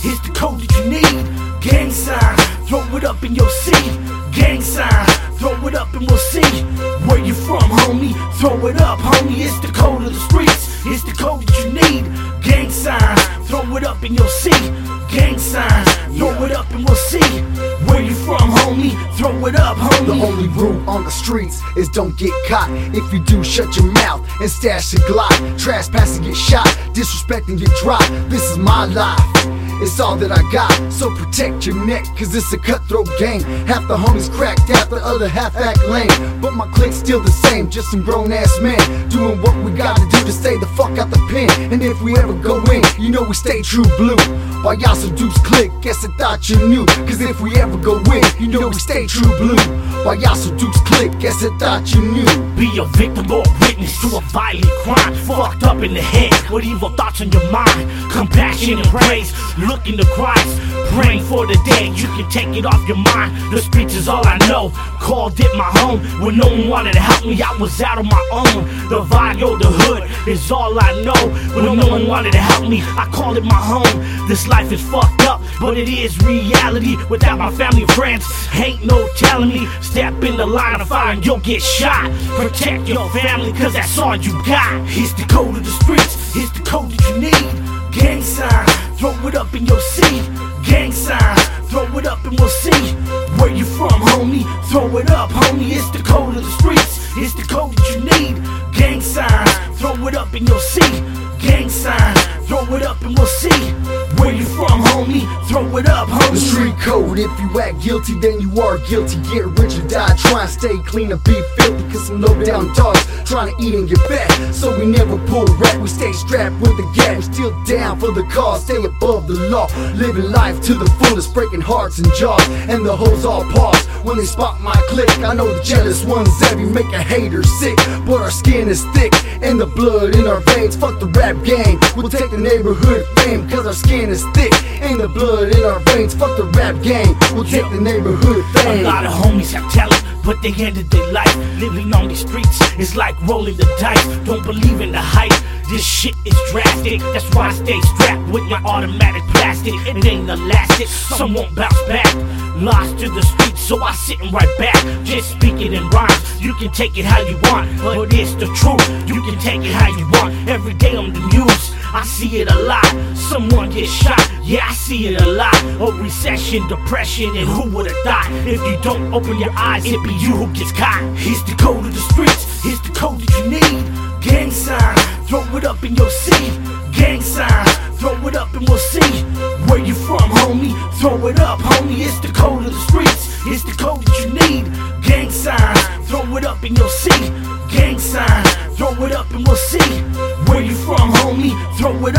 Here's the code that you need. Gang sign, throw it up in your seat. Gang sign, throw it up and we'll see. Where you from, homie? Throw it up, homie. It's the code of the streets. It's the code that you need. Gang sign, throw it up in your seat. Gang sign, throw it up and we'll see. Where you from, homie? Throw it up, homie. The only rule on the streets is don't get caught. If you do, shut your mouth and stash your glock. Trespassing, get shot. Disrespecting, get dropped. This is my life. It's all that I got, so protect your neck, cause it's a cutthroat game. Half the homies cracked out, the other half act lame. But my clique's still the same, just some grown ass men doing what we gotta do to stay the fuck out the pen. And if we ever go in, you know we stay true blue. While y'all the Dukes click, guess I thought you knew. Cause if we ever go in, you know we stay true blue. While y'all the Dukes click, guess I thought you knew. Be a victim or a witness to a violent crime. Fucked up in the head with evil thoughts in your mind. Compassion and praise, looking to Christ. Praying for the day you can take it off your mind. The streets is all I know. Called it my home when no one wanted to help me. I was out on my own. The vibe, yo, the hood is all I know. When no one wanted to help me, I called it my home. This life is fucked up, but it is reality. Without my family and friends, ain't no telling me. Step in the line of fire and you'll get shot. Protect your family, cause that's all you got. It's the code of the streets, it's the code that you need. Gang sign, throw it up in your seat. Gang sign, throw it up and we'll see. Where you from, homie? Throw it up, homie. It's the code of the streets, it's the code that you need. Gang sign, throw it up in your city. Gang sign, throw it up and we'll see. Where you from, homie? Throw it up, homie. The street code, if you act guilty, then you are guilty. Get rich or die, try and stay clean and be filthy. Cause some low down dogs trying to eat and get fat. So we never pull rat, we stay strapped with the gap. We still down for the cause, stay above the law. Living life to the fullest, breaking hearts and jaws. And the hoes all pause when they spot my click. I know the jealous ones every make a hater sick. But our skin is thick and the blood in our veins. Fuck the rap game, we'll take the neighborhood fame. Cause our skin is thick and the blood in our veins. Fuck the rap game, we'll take the neighborhood fame. A lot of homies have talent, but they ended their life living on these streets. It's like rolling the dice. Don't believe in the hype. This shit is drastic. That's why I stay strapped with my automatic plastic. It ain't elastic, some won't bounce back. Lost to the streets, so I sitting right back. Just speaking in rhymes. You can take it how you want, but it's the truth. You can take it how you want. Every day on the news. I see it a lot. Someone gets shot, yeah, I see it a lot. A recession, depression, and who would have thought? If you don't open your eyes, it be you who gets caught. It's the code of the streets, we'll see. Where you from, homie? Throw it up, homie. It's the code of the streets, it's the code that you need. Gang sign, throw it up and you'll see. Gang sign, throw it up and we'll see. Where you from, homie? Throw it.